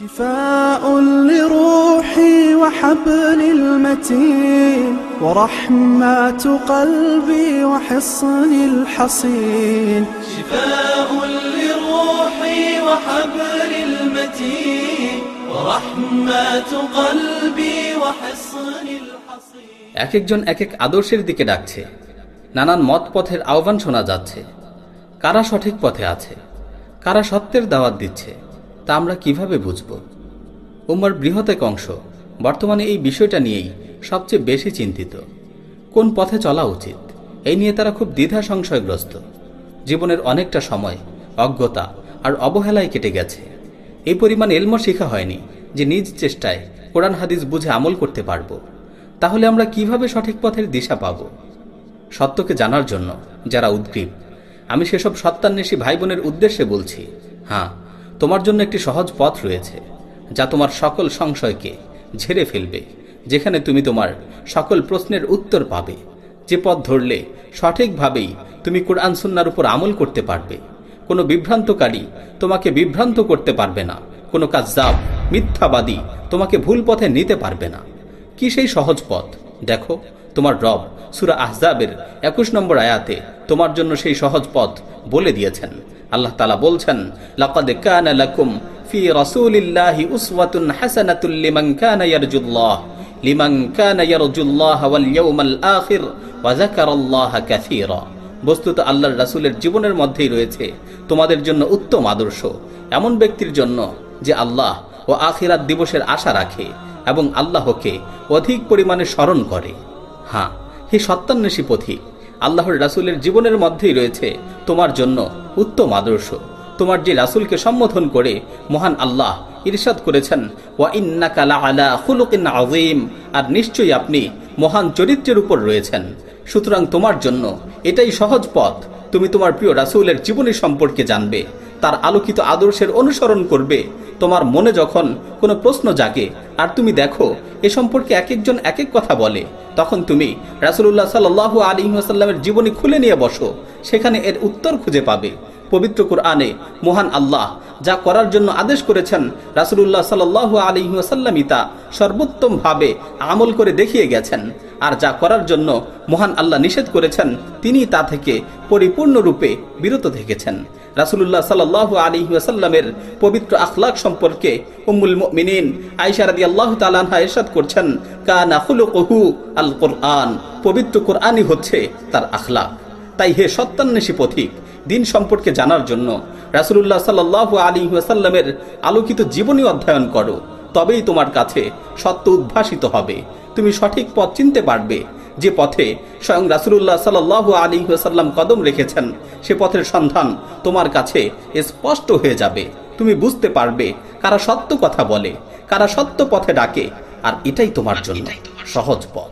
شفاء لروحي وحبل المتين ورحمة قلبي وحصن الحصين شفاء لروحي وحبل المتين ورحمة قلبي وحصن الحصين এক একজন এক এক আদর্শের দিকে ডাকছে নানান মত পথের আহ্বান শোনা যাচ্ছে কারা সঠিক পথে আছে কারা সত্যের দাওয়াত দিচ্ছে তা আমরা কীভাবে বুঝব? উম্মার বৃহৎ এক অংশ। বর্তমানে এই বিষয়টা নিয়েই সবচেয়ে বেশি চিন্তিত। কোন পথে চলা উচিত? এই নিয়ে তারা খুব দ্বিধা সংশয়গ্রস্ত। জীবনের অনেকটা সময়, অজ্ঞতা আর অবহেলায় কেটে গেছে। এই পরিমাণ এলম শেখা হয়নি যে নিজ চেষ্টায় কোরআন হাদিস বুঝে আমল করতে পারব। তাহলে আমরা কীভাবে সঠিক পথের দিশা পাব? সত্যকে জানার জন্য যারা উদ্গ্রীব, আমি সেসব সত্যান্বেষী ভাই বোনের উদ্দেশ্যে বলছি হ্যাঁ তোমার জন্য একটি সহজ পথ রয়েছে, যা তোমার সকল সংশয়কে ঝেড়ে ফেলবে, যেখানে তুমি তোমার সকল প্রশ্নের উত্তর পাবে। যে পথ ধরলে সঠিকভাবেই তুমি কোরআন সুন্নার উপর আমল করতে পারবে। কোনো বিভ্রান্তকারী তোমাকে বিভ্রান্ত করতে পারবে না, কোনো কাজাব মিথ্যাবাদী তোমাকে ভুল পথে নিতে পারবে না। কি সেই সহজ পথ? দেখো, তোমার রব সুরা আহজাবের একুশ নম্বর আয়াতে তোমার জন্য সেই সহজ পথ বলে দিয়েছেন। আল্লাহ তালা বলছেন ফি বস্তুত আল্লাহর রাসূলের জীবনের মধ্যেই রয়েছে তোমাদের জন্য উত্তম আদর্শ। এমন ব্যক্তির জন্য যে আল্লাহ ও আখিরাত দিবসের আশা রাখে এবং আল্লাহকে অধিক পরিমাণে স্মরণ করে। হ্যাঁ হে সত্যান্বেষী পথিক, আল্লাহর রাসূলের জীবনের মধ্যেই রয়েছে তোমার জন্য উত্তম আদর্শ। তোমার যে রাসুলকে সম্বোধন করে মহান আল্লাহ ইরশাদ করেছেন, ওয়া আলা খুলুকিন আজিম আর নিশ্চয়ই আপনি মহান চরিত্রের উপর রয়েছেন। সুতরাং তোমার জন্য এটাই সহজ পথ। তুমি তোমার প্রিয় রাসুলের জীবনী সম্পর্কে জানবে। তার আলোকিত আদর্শের অনুসরণ করবে। তোমার মনে যখন কোনো প্রশ্ন জাগে, আর তুমি দেখো, এ সম্পর্কে এক একজন এক এক কথা বলে, তখন তুমি রাসুল্লাহ সাল্লাহ আলী আসাল্লামের জীবনী খুলে নিয়ে বসো, সেখানে এর উত্তর খুঁজে পাবে। পবিত্র কুরআনে মহান আল্লাহ, যা করার জন্য আদেশ করেছেন রাসুল্লাহ সাল্লাহ আলী আসাল্লামই তা সর্বোত্তমভাবে আমল করে দেখিয়ে গেছেন। আর যা করার জন্য মহান আল্লাহ নিষেধ করেছেন, তিনি তা থেকে পরিপূর্ণরূপে বিরত থেকেছেন। রাসুল্লাহ সাল্লাহ আলী ওয়াসাল্লামের পবিত্র আখলাক সম্পর্কে উম্মুল মিনিন আইসা রাদি আল্লাহ তালানহা এরশাদ করছেন, কানা খুলুকহু আল কোরআন পবিত্র কোরআনই হচ্ছে তার আখলাক। তাই হে সত্যান্বেষী পথিক দিন সম্পর্কে জানার জন্য রাসুল্লাহ সাল্লাহ আলী ওয়াসাল্লামের আলোকিত জীবনী অধ্যয়ন করো, তবেই তোমার কাছে সত্য উদ্ভাসিত হবে। তুমি সঠিক পথ চিনতে পারবে। যে পথে স্বয়ং রাসুল্লাহ সাল আলী সাল্লাম কদম রেখেছেন, সে পথের সন্ধান তোমার কাছে স্পষ্ট হয়ে যাবে। তুমি বুঝতে পারবে কারা সত্য কথা বলে, কারা সত্য পথে ডাকে, আর এটাই তোমার জন্য সহজ পথ।